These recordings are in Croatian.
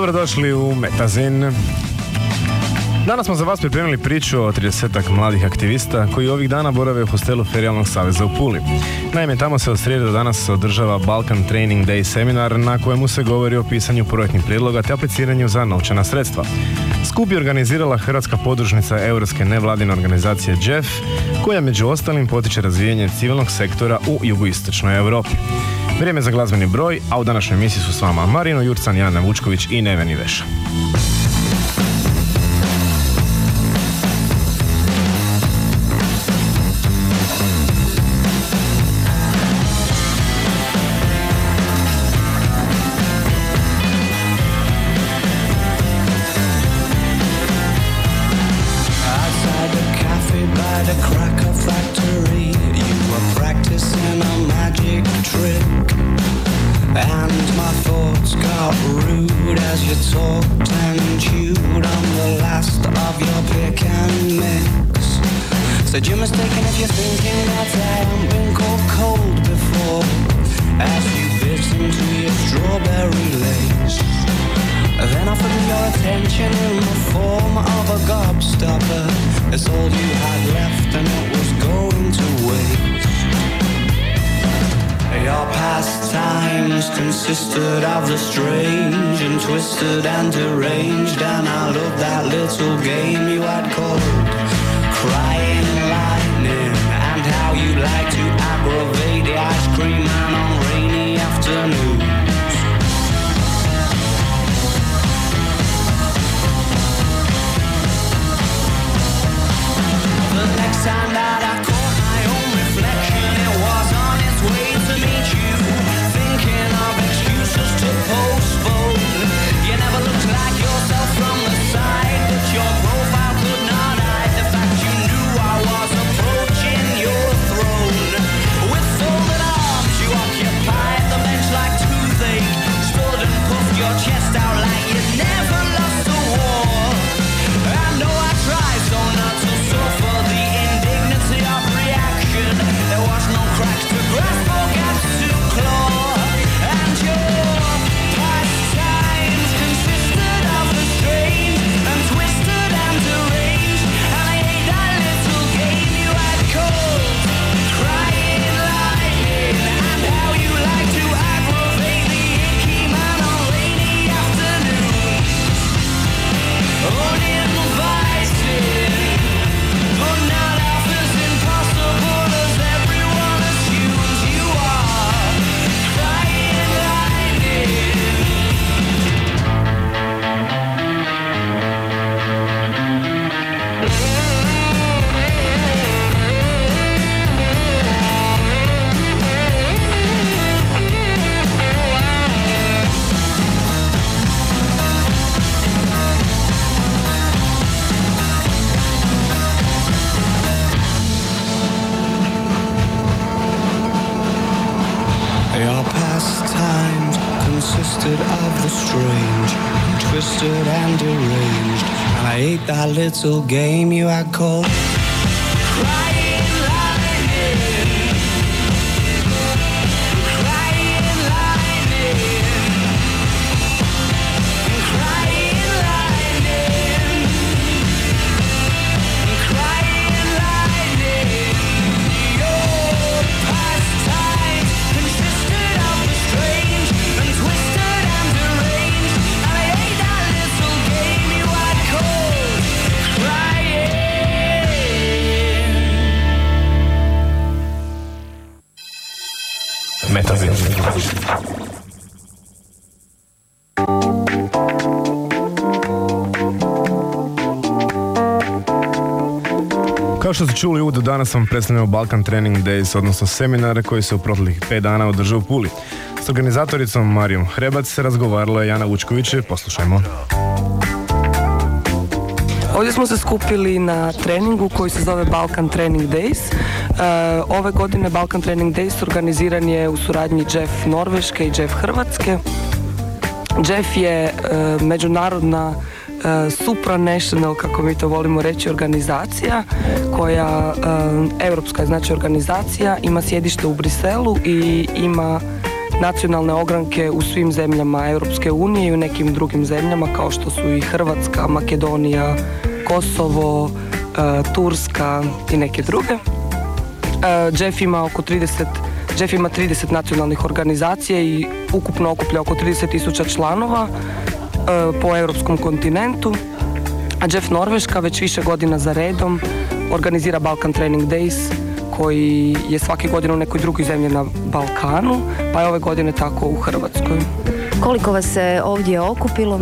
Dobrodošli u Metazin. Danas smo za vas pripremili priču o 30 mladih aktivista koji ovih dana borave u hostelu Ferijalnog saveza u Puli. Naime, tamo se od srijede do danas održava Balkan Training Day seminar na kojemu se govori o pisanju projektnih prijedloga te apliciranju za novčana sredstva. Skup je organizirala Hrvatska podružnica Europske nevladine organizacije JEF, koja među ostalim potiče razvijanje civilnog sektora u jugoistočnoj Europi. Vrijeme za glazbeni broj, a u današnjoj emisiji su s vama Marino Jurcan, Jana Vučković i Neveni Veša. Offered your attention in the form of a gobstopper. It's all you had left and it was going to waste. Your pastimes consisted of the strange and twisted and deranged. And I loved that little game you had called Crying Lightning. And how you like to aggravate the ice cream man on rainy afternoons. little game you are called. Cry Kao što ste čuli uvodu, danas vam predstavljamo Balkan Training Days, odnosno seminare koji se u proteklih 5 dana održaju u Puli. S organizatoricom Marijom Hrebac se razgovarala je Jana Vučković, poslušajmo. Ovdje smo se skupili na treningu koji se zove Balkan Training Days. E, ove godine Balkan Training Days organiziran je u suradnji Jeff Norveške i Jeff Hrvatske. Jeff je e, međunarodna e, supranational, kako mi to volimo reći, organizacija koja, e, europska je znači organizacija, ima sjedište u Briselu i ima nacionalne ogranke u svim zemljama Europske unije i u nekim drugim zemljama kao što su i Hrvatska, Makedonija, Kosovo, e, Turska i neke druge. E, Jeff ima oko 30 Jeff ima 30 nacionalnih organizacija i ukupno okuplja oko 30 tisuća članova e, po europskom kontinentu. A Jeff Norveška već više godina za redom organizira Balkan Training Days koji je svake godine u nekoj drugoj zemlji na Balkanu, pa je ove godine tako u Hrvatskoj. Koliko vas se ovdje okupilo?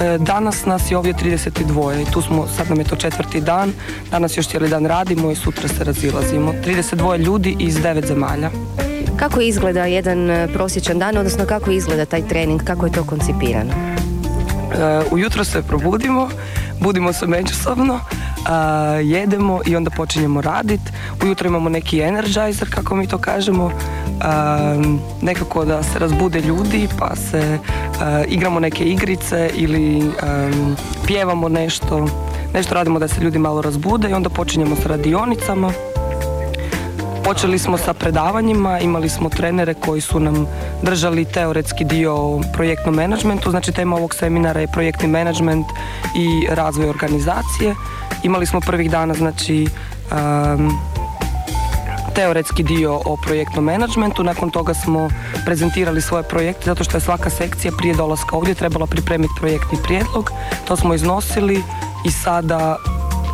E, Danas nas je ovdje 32 i tu smo, sad nam je to četvrti dan, danas još cijeli dan radimo i sutra se razilazimo. 32 ljudi iz 9 zemalja. Kako izgleda jedan e, prosječan dan, odnosno kako izgleda taj trening, kako je to koncipirano? E, Ujutro se probudimo, budimo se međusobno, a, jedemo i onda počinjemo radit. Ujutro imamo neki energizer, kako mi to kažemo, nekako da se razbude ljudi pa se a, igramo neke igrice ili am, pjevamo nešto, nešto radimo da se ljudi malo razbude i onda počinjemo s radionicama. Počeli smo sa predavanjima, imali smo trenere koji su nam držali teoretski dio o projektnom menadžmentu, znači tema ovog seminara je projektni menadžment i razvoj organizacije. Imali smo prvih dana znači teoretski dio o projektnom menadžmentu, nakon toga smo prezentirali svoje projekte zato što je svaka sekcija prije dolaska ovdje trebala pripremiti projektni prijedlog, to smo iznosili i sada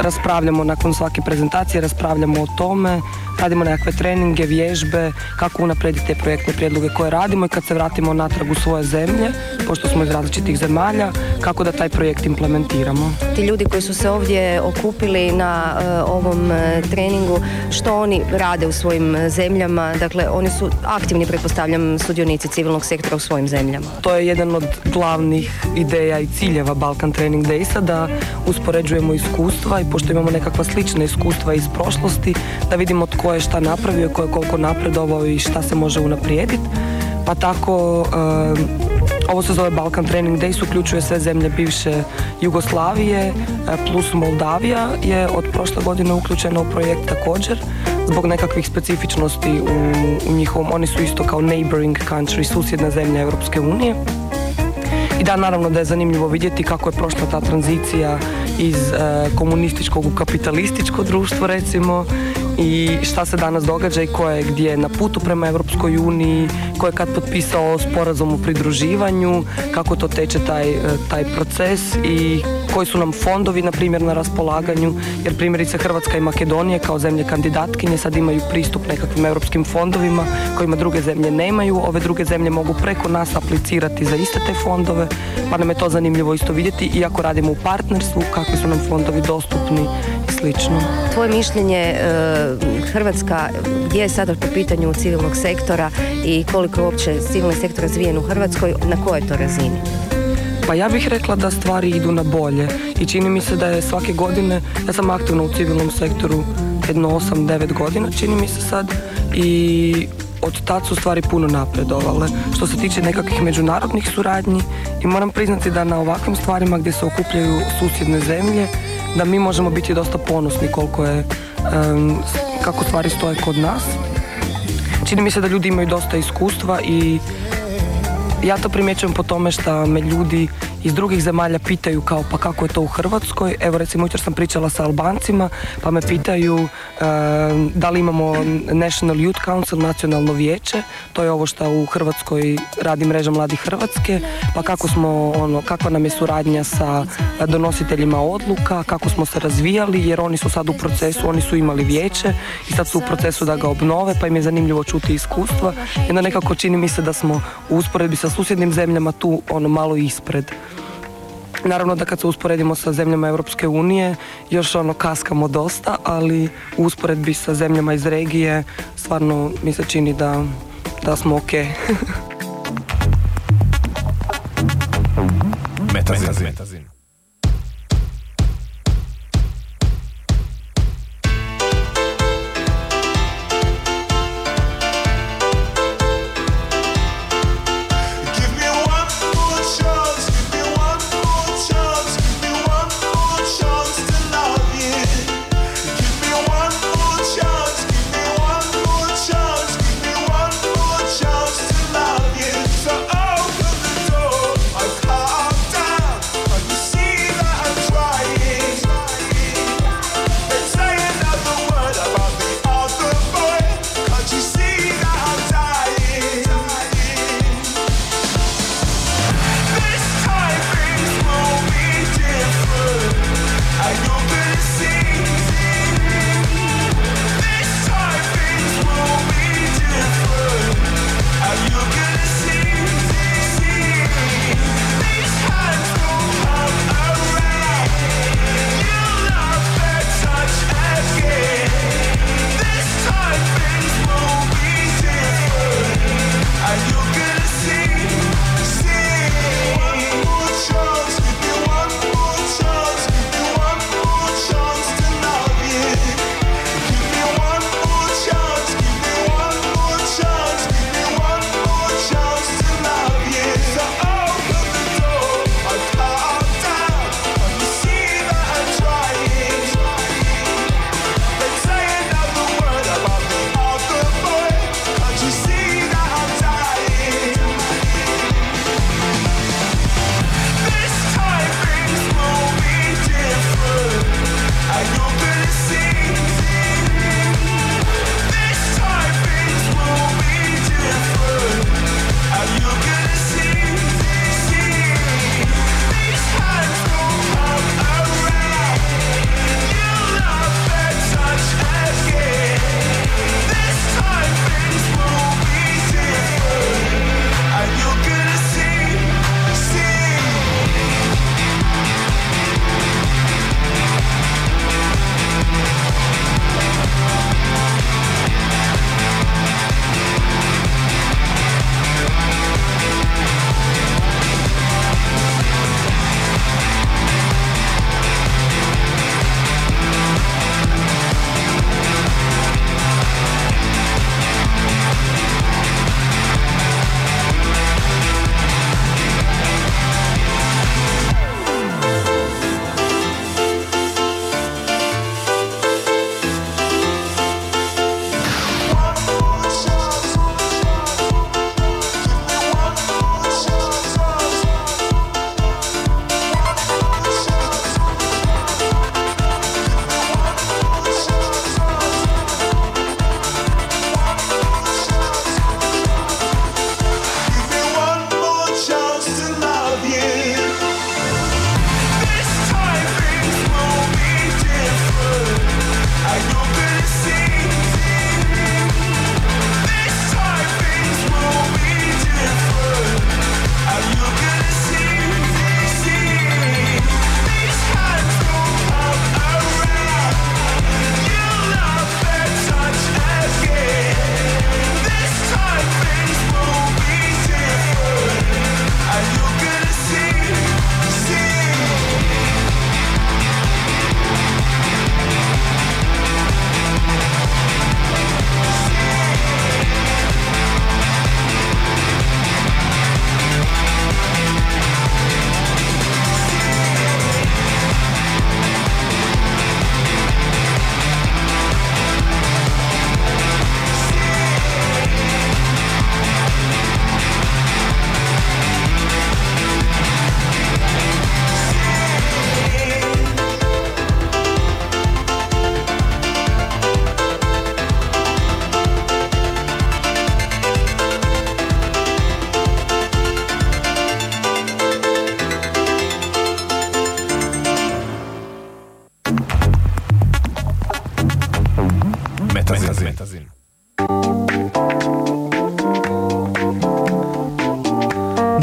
raspravljamo nakon svake prezentacije, raspravljamo o tome, radimo nekakve treninge, vježbe, kako unaprijediti te projektne prijedloge koje radimo i kad se vratimo natrag u svoje zemlje, pošto smo iz različitih zemalja, kako da taj projekt implementiramo. Ti ljudi koji su se ovdje okupili na e, ovom e, treningu, što oni rade u svojim zemljama? Dakle, oni su aktivni, pretpostavljam, sudionici civilnog sektora u svojim zemljama. To je jedan od glavnih ideja i ciljeva Balkan Training Daysa, da uspoređujemo iskustva i pošto imamo nekakva slična iskustva iz prošlosti, da vidimo tko je šta napravio, ko je koliko napredovao i šta se može unaprijediti. Pa tako, ovo se zove Balkan Training Days, uključuje sve zemlje bivše Jugoslavije, e, plus Moldavija je od prošle godine uključena u projekt također, zbog nekakvih specifičnosti u, u njihovom, oni su isto kao neighboring country, susjedna zemlja Europske unije. Da, naravno da je zanimljivo vidjeti kako je prošla ta tranzicija iz e, komunističkog u kapitalističko društvo recimo i šta se danas događa i ko je gdje na putu prema Europskoj uniji, ko je kad potpisao sporazum o pridruživanju, kako to teče taj, e, taj proces i koji su nam fondovi, na primjer, na raspolaganju, jer primjerice Hrvatska i Makedonija kao zemlje kandidatkinje sad imaju pristup nekakvim europskim fondovima kojima druge zemlje nemaju. Ove druge zemlje mogu preko nas aplicirati za iste te fondove, pa nam je to zanimljivo isto vidjeti, iako radimo u partnerstvu, kakvi su nam fondovi dostupni i slično. Tvoje mišljenje, e, Hrvatska gdje je sada po pitanju civilnog sektora i koliko uopće civilni sektor razvijen u Hrvatskoj, na kojoj to razini? Pa ja bih rekla da stvari idu na bolje i čini mi se da je svake godine, ja sam aktivna u civilnom sektoru jedno 8-9 godina, čini mi se sad i od tad su stvari puno napredovale. Što se tiče nekakvih međunarodnih suradnji i moram priznati da na ovakvim stvarima gdje se okupljaju susjedne zemlje, da mi možemo biti dosta ponosni koliko je, em, kako stvari stoje kod nas. Čini mi se da ljudi imaju dosta iskustva i ja to primjećujem po tome što me ljudi iz drugih zemalja pitaju kao pa kako je to u Hrvatskoj. Evo recimo jučer sam pričala sa Albancima pa me pitaju e, da li imamo National Youth Council, nacionalno vijeće. To je ovo što u Hrvatskoj radi mreža Mladih Hrvatske. Pa kako smo, ono, kakva nam je suradnja sa donositeljima odluka, kako smo se razvijali jer oni su sad u procesu, oni su imali vijeće i sad su u procesu da ga obnove pa im je zanimljivo čuti iskustva. I nekako čini mi se da smo u usporedbi sa susjednim zemljama tu ono malo ispred. Naravno da kad se usporedimo sa zemljama Europske unije, još ono kaskamo dosta, ali u usporedbi sa zemljama iz regije stvarno mi se čini da, da smo ok. Metazin. Give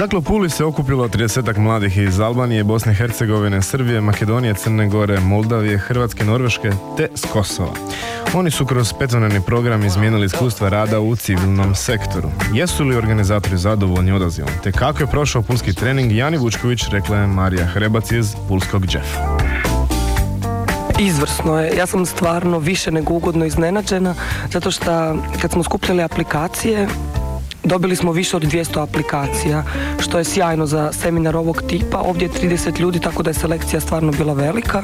Dakle, u Puli se okupilo 30 mladih iz Albanije, Bosne i Hercegovine, Srbije, Makedonije, Crne Gore, Moldavije, Hrvatske, Norveške te s Kosova. Oni su kroz petodnevni program izmijenili iskustva rada u civilnom sektoru. Jesu li organizatori zadovoljni odazivom? Te kako je prošao pulski trening Jani Vučković, rekla je Marija Hrebac iz Pulskog Jeffa. Izvrsno je. Ja sam stvarno više nego ugodno iznenađena zato što kad smo skupljali aplikacije Dobili smo više od 200 aplikacija, što je sjajno za seminar ovog tipa. Ovdje je 30 ljudi, tako da je selekcija stvarno bila velika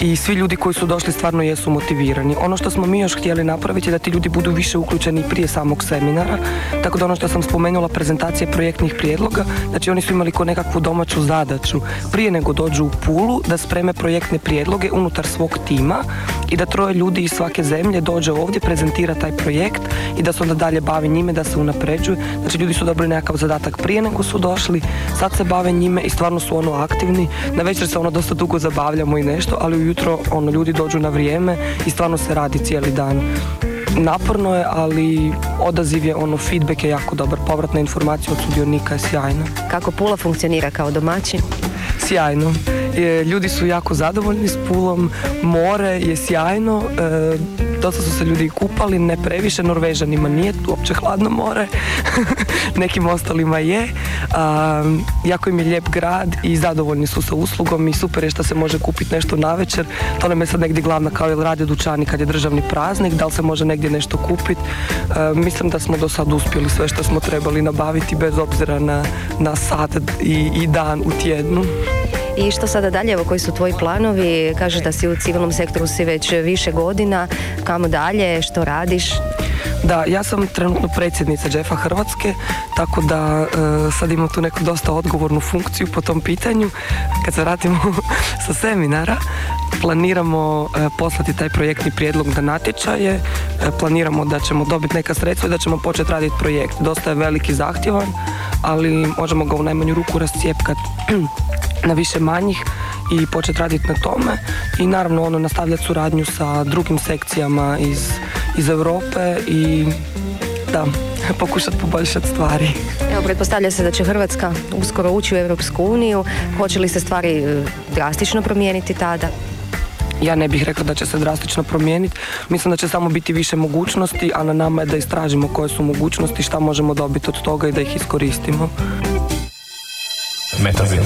i svi ljudi koji su došli stvarno jesu motivirani. Ono što smo mi još htjeli napraviti je da ti ljudi budu više uključeni prije samog seminara, tako da ono što sam spomenula prezentacije projektnih prijedloga, znači oni su imali ko nekakvu domaću zadaću prije nego dođu u Pulu da spreme projektne prijedloge unutar svog tima i da troje ljudi iz svake zemlje dođe ovdje, prezentira taj projekt i da se onda dalje bavi njime, da se unapređuje. Znači ljudi su dobili nekakav zadatak prije nego su došli, sad se bave njime i stvarno su ono aktivni. Na večer se ono dosta dugo zabavljamo i nešto, ali ujutro ono ljudi dođu na vrijeme i stvarno se radi cijeli dan. Naporno je, ali odaziv je ono, feedback je jako dobar, povratna informacija od sudionika je sjajna. Kako Pula funkcionira kao domaćin? Sjajno. E, Ljudi su jako zadovoljni s pulom, more je sjajno, e, dosta su se ljudi kupali, ne previše, Norvežanima nije uopće hladno more, nekim ostalima je. A, jako im je lijep grad i zadovoljni su sa uslugom i super je što se može kupiti nešto na večer. To nam je sad negdje glavna kao jel rade dućani kad je državni praznik, da li se može negdje nešto kupiti. E, mislim da smo do sad uspjeli sve što smo trebali nabaviti bez obzira na, na sat i, i dan u tjednu. I što sada dalje, evo koji su tvoji planovi? Kažeš da si u civilnom sektoru si već više godina, kamo dalje, što radiš? Da, ja sam trenutno predsjednica Jeffa Hrvatske, tako da e, sad imam tu neku dosta odgovornu funkciju po tom pitanju. Kad se vratimo sa seminara, planiramo e, poslati taj projektni prijedlog na natječaje, e, planiramo da ćemo dobiti neka sredstva i da ćemo početi raditi projekt. Dosta je veliki zahtjevan, ali možemo ga u najmanju ruku rascijepkat na više manjih i početi raditi na tome i naravno ono nastavljati suradnju sa drugim sekcijama iz, iz Europe i da, pokušati poboljšati stvari. Evo, pretpostavlja se da će Hrvatska uskoro ući u Europsku uniju. Hoće li se stvari e, drastično promijeniti tada? Ja ne bih rekla da će se drastično promijeniti. Mislim da će samo biti više mogućnosti, a na nama je da istražimo koje su mogućnosti, šta možemo dobiti od toga i da ih iskoristimo. Metazin.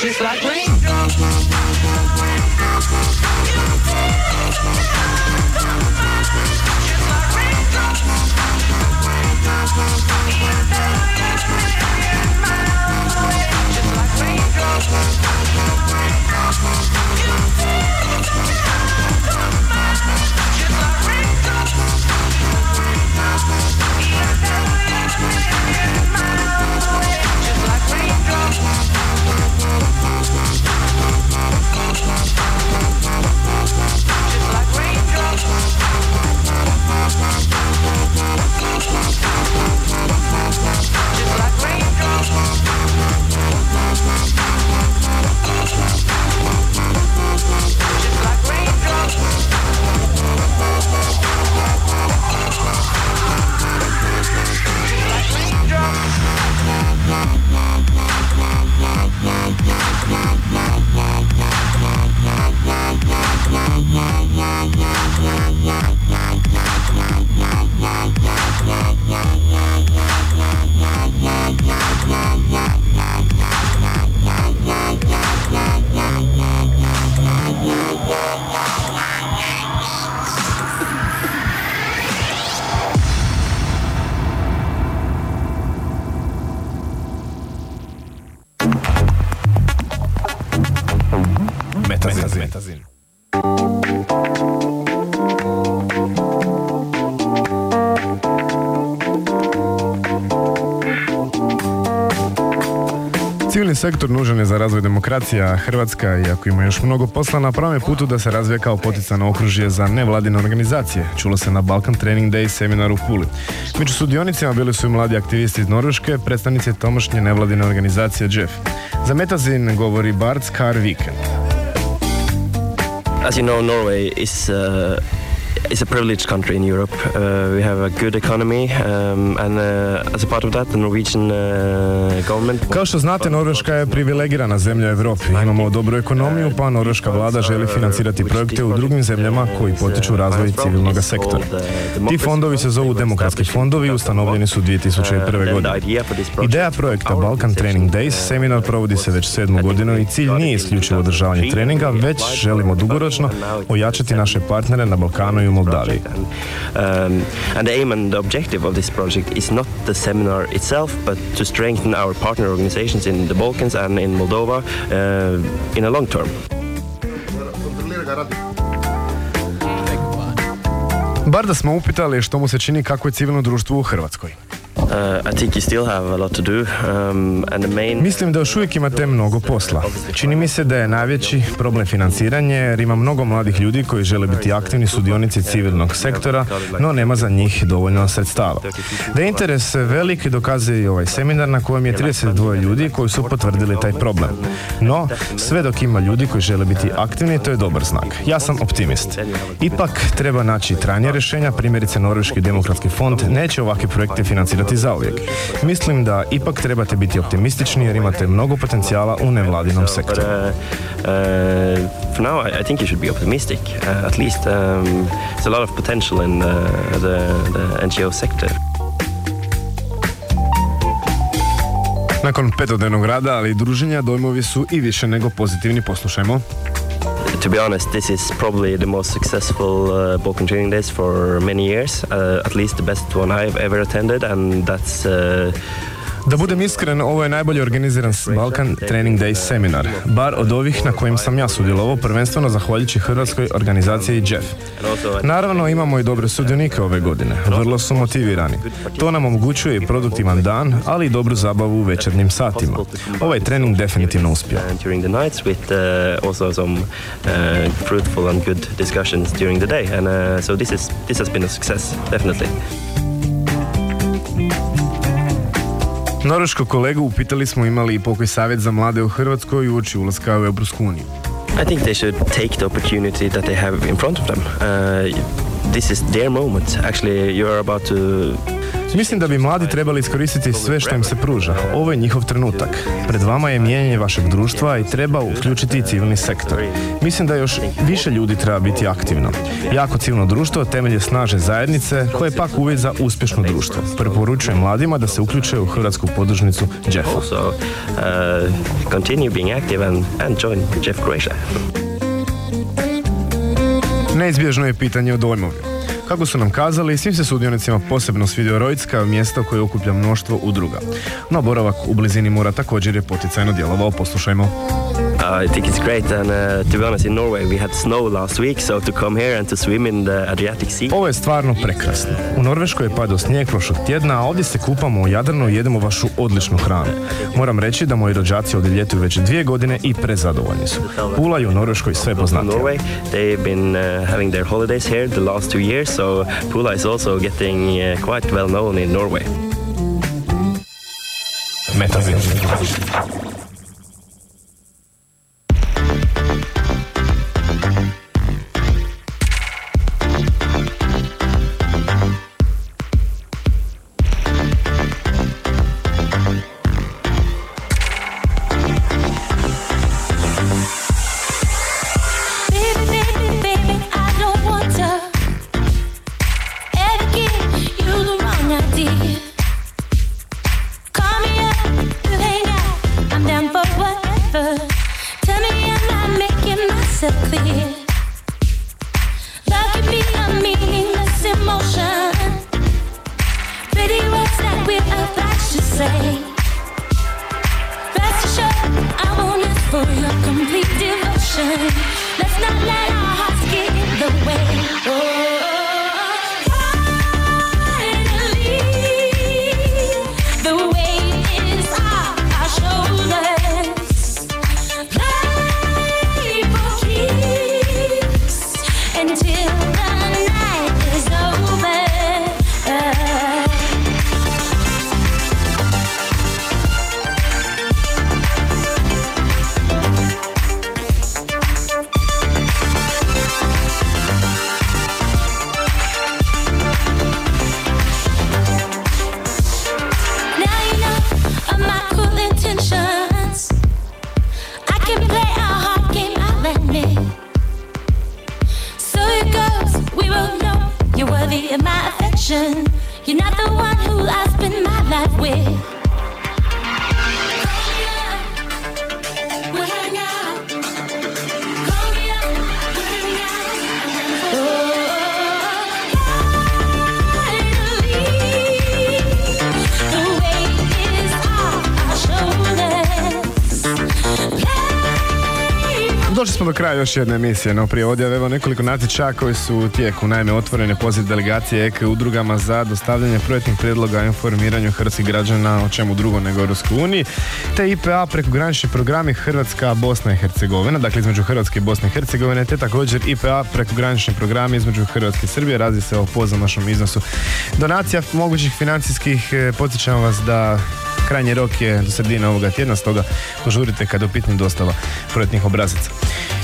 Just like Metazin. Civilni sektor nužan je za razvoj demokracija, Hrvatska, iako ima još mnogo posla, na pravom je putu da se razvija kao poticano okružje za nevladine organizacije. Čulo se na Balkan Training Day seminaru u Puli. Među sudionicima bili su i mladi aktivisti iz Norveške, predstavnici tamošnje nevladine organizacije Jeff. Za Metazin govori Bart Car Weekend. As you know, Norway is uh, is a privileged country in Europe. Uh, we have a good economy, um, and uh, as a part of that, the Norwegian uh, government. Kao što znate, Norveška je privilegirana zemlja u Europi. Imamo dobru ekonomiju, pa Norveška vlada želi financirati projekte u drugim zemljama koji potiču razvoj civilnog sektora. Ti fondovi se zovu demokratski fondovi i ustanovljeni su 2001. godine. Ideja projekta Balkan Training Days seminar provodi se već sedmu godinu i cilj nije isključivo održavanje treninga, već želimo dugoročno ojačati naše partnere na Balkanu i u Moldaviji. Um, and the aim and the objective of this project is not the seminar itself, but to strengthen our partner organizations in the Balkans and in Moldova uh, in a long term. Bar da smo upitali što mu se čini kako je civilno društvo u Hrvatskoj. Mislim da još uvijek imate mnogo posla. Čini mi se da je najveći problem financiranje jer ima mnogo mladih ljudi koji žele biti aktivni sudionici civilnog sektora, no nema za njih dovoljno sredstava. Da je interes velik dokazuje i ovaj seminar na kojem je 32 ljudi koji su potvrdili taj problem. No, sve dok ima ljudi koji žele biti aktivni, to je dobar znak. Ja sam optimist. Ipak treba naći trajnije rješenja, primjerice Norveški demokratski fond neće ovakve projekte financirati zauvijek. Mislim da ipak trebate biti optimistični jer imate mnogo potencijala u nevladinom sektoru. uh, uh, for now, I, think you should be optimistic. Uh, at least um, there's a lot of potential in the, the NGO sector. Nakon petodnevnog rada, ali i druženja, dojmovi su i više nego pozitivni. Poslušajmo. To be honest, this is probably the most successful uh, Balkan Training Days for many years. Uh, at least the best one I've ever attended, and that's. Da budem iskren, ovo je najbolje organiziran Balkan Training Day seminar, bar od ovih na kojim sam ja sudjelovao, prvenstveno zahvaljujući hrvatskoj organizaciji Jeff. Naravno, imamo i dobre sudionike ove godine, vrlo su motivirani. To nam omogućuje i produktivan dan, ali i dobru zabavu u večernjim satima. Ovaj trening definitivno uspio. uh, uh, fruitful and good discussions during the day and uh, so this is this has been a success definitely Norveškog kolegu upitali smo imali i pokoj savjet za mlade u Hrvatskoj uoči ulaska u Europsku uniju. I think they should take the opportunity that they have in front of them uh, this is their moment actually you're about to Mislim da bi mladi trebali iskoristiti sve što im se pruža. Ovo je njihov trenutak. Pred vama je mijenjanje vašeg društva i treba uključiti i civilni sektor. Mislim da još više ljudi treba biti aktivno. Jako civilno društvo temelj je snažne zajednice koje je pak uvjet za uspješno društvo. Preporučujem mladima da se uključe u hrvatsku podružnicu Jeffa. Uh. Neizbježno je pitanje o dojmovima. Kako su nam kazali, svim se sudionicima posebno svidio Rojc kao mjesto koje okuplja mnoštvo udruga. No boravak u blizini mora također je poticajno djelovao, poslušajmo. I think it's great, and uh, to be honest, in Norway we had snow last week, so to come here and to swim in the Adriatic Sea. Ovo je stvarno prekrasno. U Norveškoj je padao snijeg prošlog tjedna, a ovdje se kupamo u Jadranu i jedemo vašu odličnu hranu. Moram reći da moji rođaci ovdje ljetuju već dvije godine i prezadovoljni su. Pula je u Norveškoj sve poznatija. Norway. They've been uh, having their holidays here the last two years, so Pula is also getting uh, quite well known in Norway. Metazin. Još jedne emisije, no prije odjave evo nekoliko natječaja koji su u tijeku. Naime, otvorene poziv delegacije EK udrugama za dostavljanje projektnih prijedloga o informiranju hrvatskih građana o čemu drugo nego Europskoj uniji, te IPA prekogranični programi Hrvatska, Bosna i Hercegovina, dakle između Hrvatske i Bosne i Hercegovine, te također IPA prekogranični programi između Hrvatske i Srbije, radi se o pozamašnom iznosu donacija mogućih financijskih, e, podsjećam vas da Krajnji rok je do sredine ovoga tjedna, stoga požurite kada je u pitanju dostava projektnih obrazaca.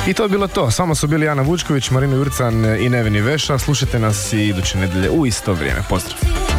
I to je bilo to. Samo su bili Ana Vučković, Marino Jurcan i Neveni Veša. Slušajte nas i iduće nedelje u isto vrijeme. Pozdrav!